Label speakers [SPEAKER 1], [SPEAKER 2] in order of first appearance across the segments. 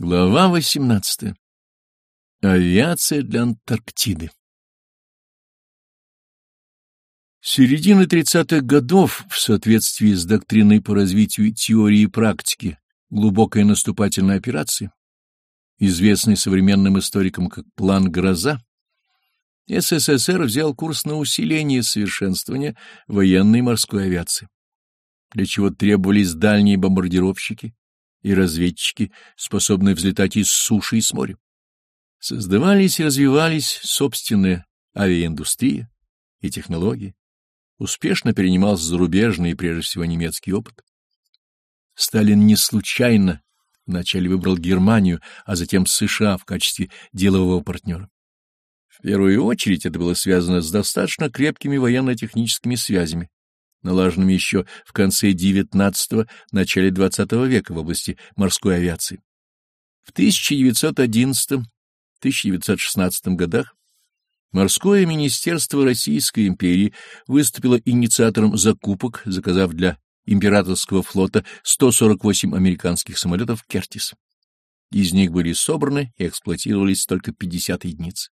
[SPEAKER 1] Глава 18. Авиация для Антарктиды. С середины 30-х годов, в соответствии с доктриной по развитию теории и практики глубокой наступательной операции, известной современным историкам как «План Гроза», СССР взял курс на усиление совершенствования военной и морской авиации, для чего требовались дальние бомбардировщики, и разведчики, способные взлетать из суши и с моря. Создавались и развивались собственная авиаиндустрия и технологии. Успешно перенимался зарубежный и прежде всего немецкий опыт. Сталин не случайно вначале выбрал Германию, а затем США в качестве делового партнера. В первую очередь это было связано с достаточно крепкими военно-техническими связями, налаженными еще в конце XIX – начале XX века в области морской авиации. В 1911-1916 годах Морское министерство Российской империи выступило инициатором закупок, заказав для императорского флота 148 американских самолетов «Кертис». Из них были собраны и эксплуатировались только 50 единиц.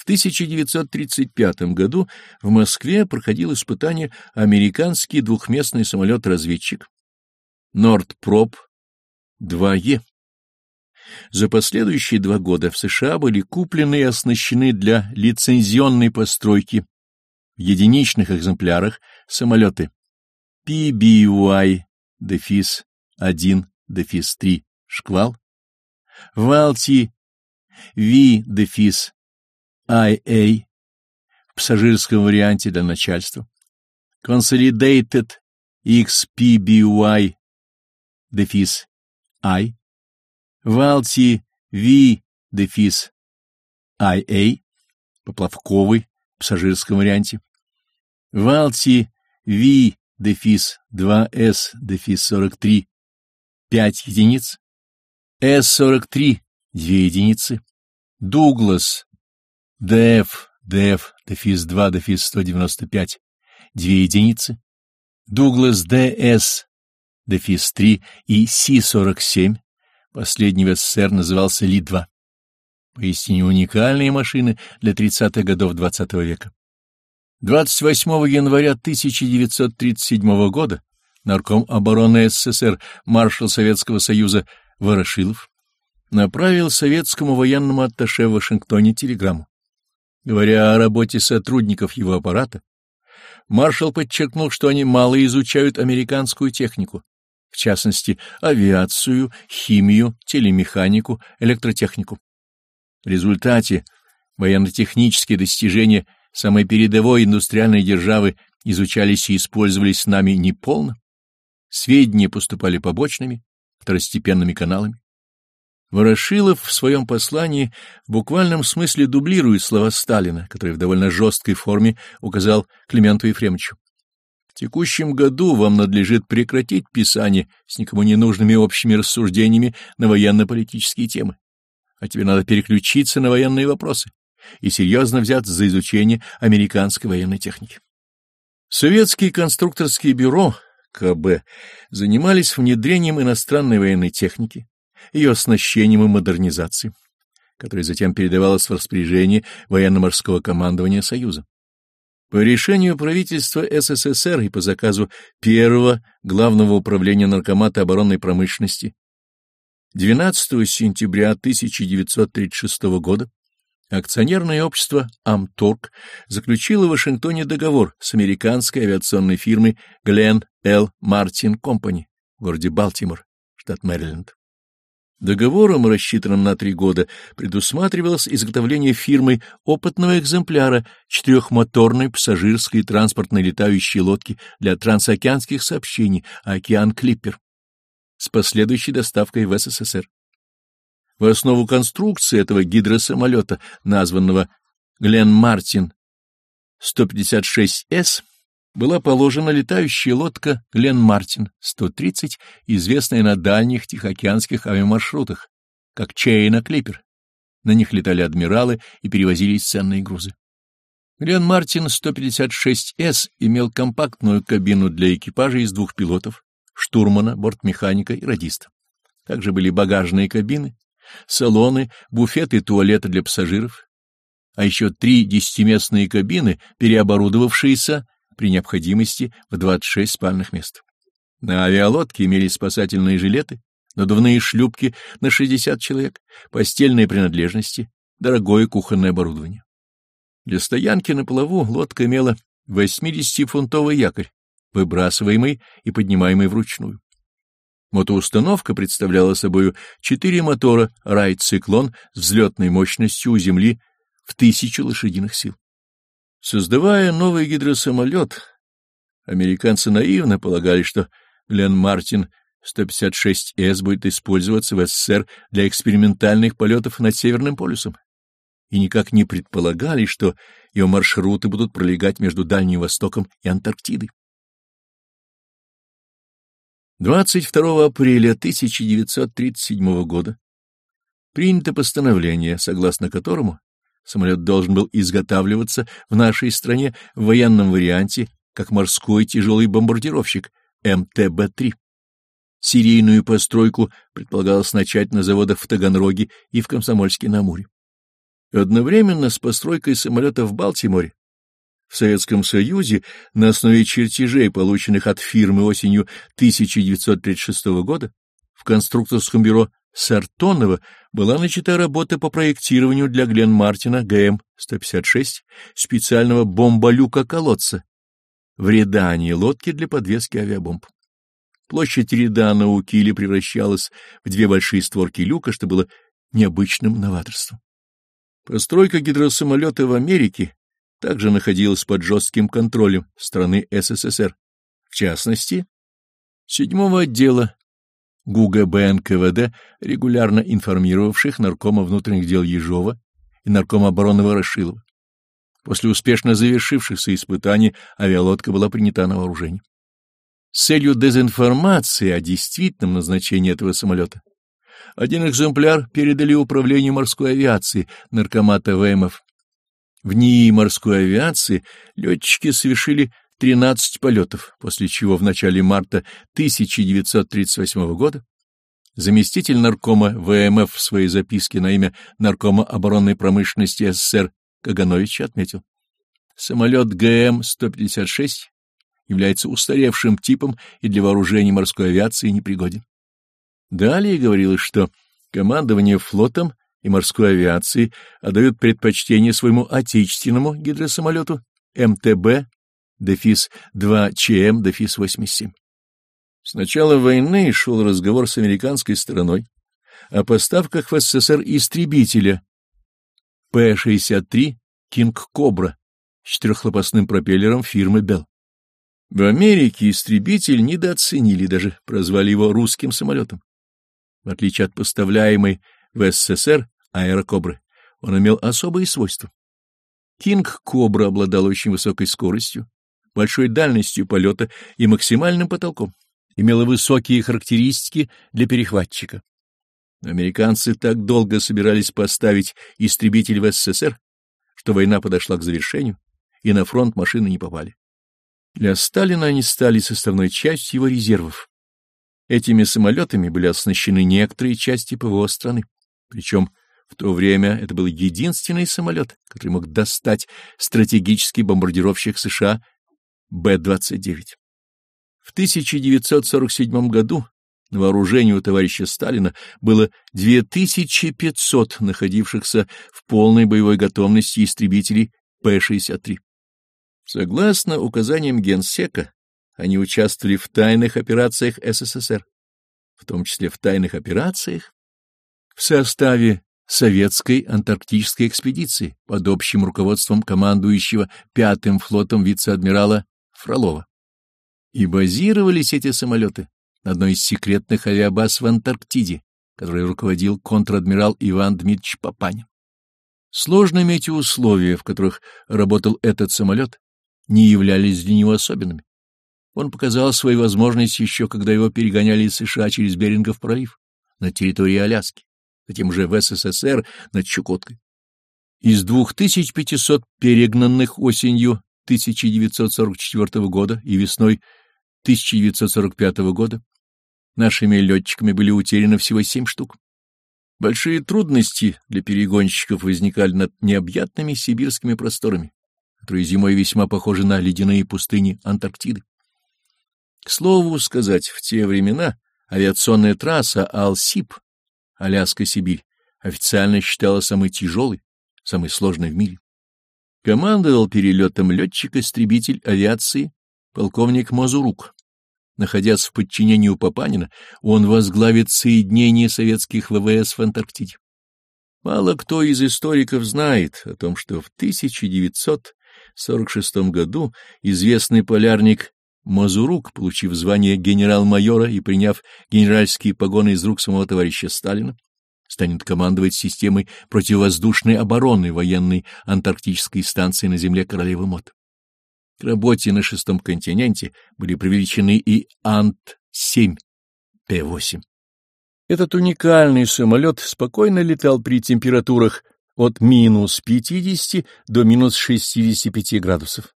[SPEAKER 1] В 1935 году в Москве проходил испытание американский двухместный самолет-разведчик Нордпроп 2Е. За последующие два года в США были куплены и оснащены для лицензионной постройки в единичных экземплярах самолеты PBY дефис 1 дефис 3 шквал, Валти V дефис IA в пассажирском варианте для начальства, Consolidated XPBY дефис I, Валти V дефис IA поплавковый в пассажирском варианте, Валти V дефис 2S дефис 43 5 единиц, S43 2 единицы, Дуглас ДФ, ДФ, дефис 2, дефис 195, две единицы, Дуглас ДС, дефис 3 и Си-47, последний в СССР назывался Ли-2. Поистине уникальные машины для 30-х годов XX -го века. 28 января 1937 года нарком обороны СССР маршал Советского Союза Ворошилов направил советскому военному атташе в Вашингтоне телеграмму. Говоря о работе сотрудников его аппарата, маршал подчеркнул, что они мало изучают американскую технику, в частности, авиацию, химию, телемеханику, электротехнику. В результате военно-технические достижения самой передовой индустриальной державы изучались и использовались нами неполно, сведения поступали побочными, второстепенными каналами. Ворошилов в своем послании в буквальном смысле дублирует слова Сталина, которые в довольно жесткой форме указал Клименту Ефремовичу. В текущем году вам надлежит прекратить писание с никому не нужными общими рассуждениями на военно-политические темы, а тебе надо переключиться на военные вопросы и серьезно взяться за изучение американской военной техники. Советские конструкторские бюро КБ занимались внедрением иностранной военной техники, ее оснащением и модернизацией, которая затем передавалась в распоряжение военно-морского командования Союза. По решению правительства СССР и по заказу первого главного управления Наркомата оборонной промышленности 12 сентября 1936 года акционерное общество «Амторг» заключило в Вашингтоне договор с американской авиационной фирмой Glenn L. Martin Company в городе Балтимор, штат Мэриленд. Договором, рассчитанным на три года, предусматривалось изготовление фирмой опытного экземпляра четырехмоторной пассажирской транспортной летающей лодки для трансокеанских сообщений «Океан Клиппер» с последующей доставкой в СССР. В основу конструкции этого гидросамолета, названного Глен Мартин 156С, была положена летающая лодка Глен Мартин 130, известная на дальних тихоокеанских авиамаршрутах, как Чейна Клипер. На них летали адмиралы и перевозились ценные грузы. Глен Мартин 156С имел компактную кабину для экипажа из двух пилотов, штурмана, бортмеханика и радиста. Также были багажные кабины, салоны, буфеты и туалеты для пассажиров, а еще три десятиместные кабины, переоборудовавшиеся при необходимости в 26 спальных мест. На авиалодке имелись спасательные жилеты, надувные шлюпки на 60 человек, постельные принадлежности, дорогое кухонное оборудование. Для стоянки на плаву лодка имела 80-фунтовый якорь, выбрасываемый и поднимаемый вручную. Мотоустановка представляла собой четыре мотора «Райт-циклон» с взлетной мощностью у Земли в тысячу лошадиных сил. Создавая новый гидросамолет, американцы наивно полагали, что Глен Мартин 156С будет использоваться в СССР для экспериментальных полетов над Северным полюсом, и никак не предполагали, что его маршруты будут пролегать между Дальним Востоком и Антарктидой. 22 апреля 1937 года принято постановление, согласно которому самолет должен был изготавливаться в нашей стране в военном варианте как морской тяжелый бомбардировщик МТБ-3. Серийную постройку предполагалось начать на заводах в Таганроге и в Комсомольске-на-Амуре. Одновременно с постройкой самолета в Балтиморе в Советском Союзе на основе чертежей, полученных от фирмы осенью 1936 года, в конструкторском бюро Сартонова была начата работа по проектированию для Глен Мартина ГМ-156 специального бомболюка-колодца в редании лодки для подвески авиабомб. Площадь редана у киля превращалась в две большие створки люка, что было необычным новаторством. Постройка гидросамолета в Америке также находилась под жестким контролем страны СССР, в частности, седьмого отдела ГУГБ НКВД, регулярно информировавших наркома внутренних дел Ежова и наркома обороны Ворошилова. После успешно завершившихся испытаний авиалодка была принята на вооружение. С целью дезинформации о действительном назначении этого самолета один экземпляр передали Управлению морской авиации Наркомата ВМФ в НИИ морской авиации летчики совершили 13 полетов, после чего в начале марта 1938 года заместитель наркома ВМФ в своей записке на имя наркома оборонной промышленности СССР Каганович отметил. Самолет ГМ-156 является устаревшим типом и для вооружения морской авиации непригоден. Далее говорилось, что командование флотом и морской авиации отдают предпочтение своему отечественному гидросамолету МТБ дефис 2ЧМ дефис 87. С начала войны шел разговор с американской стороной о поставках в СССР истребителя П-63 «Кинг Кобра» с четырехлопастным пропеллером фирмы Белл. В Америке истребитель недооценили, даже прозвали его русским самолетом. В отличие от поставляемой в СССР аэрокобры, он имел особые свойства. Кинг-кобра обладал очень высокой скоростью, большой дальностью полета и максимальным потолком, имела высокие характеристики для перехватчика. Американцы так долго собирались поставить истребитель в СССР, что война подошла к завершению, и на фронт машины не попали. Для Сталина они стали составной частью его резервов. Этими самолетами были оснащены некоторые части ПВО страны. Причем в то время это был единственный самолет, который мог достать стратегический бомбардировщик США Б-29. В 1947 году на вооружении у товарища Сталина было 2500 находившихся в полной боевой готовности истребителей П-63. Согласно указаниям Генсека, они участвовали в тайных операциях СССР, в том числе в тайных операциях в составе советской антарктической экспедиции под общим руководством командующего пятым флотом вице-адмирала Фролова. И базировались эти самолеты на одной из секретных авиабаз в Антарктиде, которой руководил контр-адмирал Иван Дмитриевич Папанин. Сложными эти условия, в которых работал этот самолет, не являлись для него особенными. Он показал свои возможности еще, когда его перегоняли из США через Берингов пролив на территории Аляски, затем уже в СССР над Чукоткой. Из 2500 перегнанных осенью 1944 года и весной 1945 года Нашими летчиками были утеряны всего семь штук. Большие трудности для перегонщиков возникали над необъятными сибирскими просторами, которые зимой весьма похожи на ледяные пустыни Антарктиды. К слову сказать, в те времена авиационная трасса Алсип, Аляска-Сибирь, официально считалась самой тяжелой, самой сложной в мире. Командовал перелетом летчик-истребитель авиации полковник Мазурук. Находясь в подчинении у Папанина, он возглавит соединение советских ВВС в Антарктиде. Мало кто из историков знает о том, что в 1946 году известный полярник Мазурук, получив звание генерал-майора и приняв генеральские погоны из рук самого товарища Сталина, станет командовать системой противовоздушной обороны военной антарктической станции на земле Королевы Мот. К работе на шестом континенте были привлечены и Ант-7 П-8. Этот уникальный самолет спокойно летал при температурах от минус 50 до минус 65 градусов.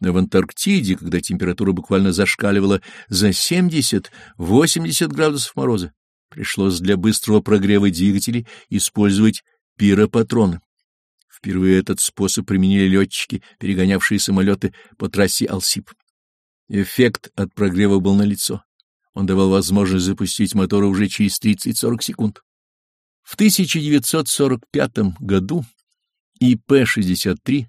[SPEAKER 1] Но в Антарктиде, когда температура буквально зашкаливала за 70-80 градусов мороза, пришлось для быстрого прогрева двигателей использовать пиропатроны. Впервые этот способ применили летчики, перегонявшие самолеты по трассе Алсип. Эффект от прогрева был налицо. Он давал возможность запустить моторы уже через 30-40 секунд. В 1945 году ИП-63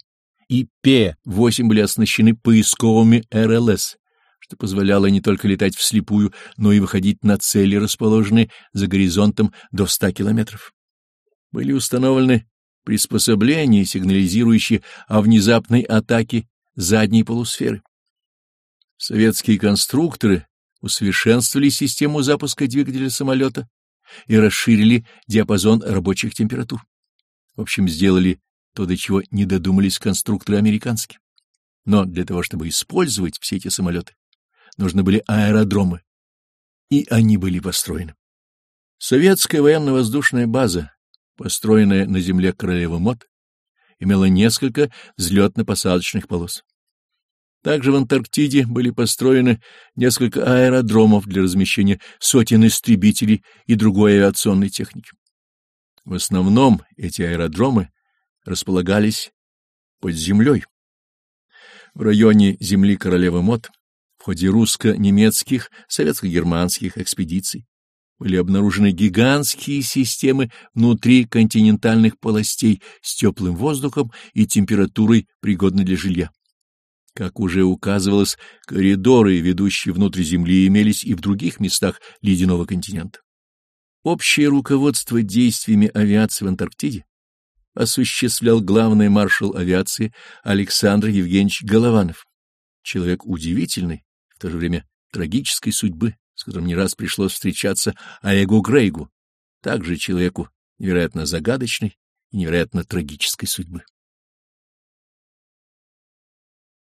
[SPEAKER 1] и П-8 были оснащены поисковыми РЛС, что позволяло не только летать вслепую, но и выходить на цели, расположенные за горизонтом до 100 километров. Были установлены приспособления, сигнализирующие о внезапной атаке задней полусферы. Советские конструкторы усовершенствовали систему запуска двигателя самолета и расширили диапазон рабочих температур. В общем, сделали то, до чего не додумались конструкторы американские. Но для того, чтобы использовать все эти самолеты, нужны были аэродромы, и они были построены. Советская военно-воздушная база, построенная на земле королевы Мот, имела несколько взлетно-посадочных полос. Также в Антарктиде были построены несколько аэродромов для размещения сотен истребителей и другой авиационной техники. В основном эти аэродромы располагались под землей. В районе земли королевы Мот в ходе русско-немецких, советско-германских экспедиций были обнаружены гигантские системы внутри континентальных полостей с теплым воздухом и температурой, пригодной для жилья. Как уже указывалось, коридоры, ведущие внутрь Земли, имелись и в других местах ледяного континента. Общее руководство действиями авиации в Антарктиде осуществлял главный маршал авиации Александр Евгеньевич Голованов, человек удивительный, в то же время трагической судьбы, с которым не раз пришлось встречаться Олегу Грейгу, также человеку невероятно загадочной и невероятно трагической судьбы.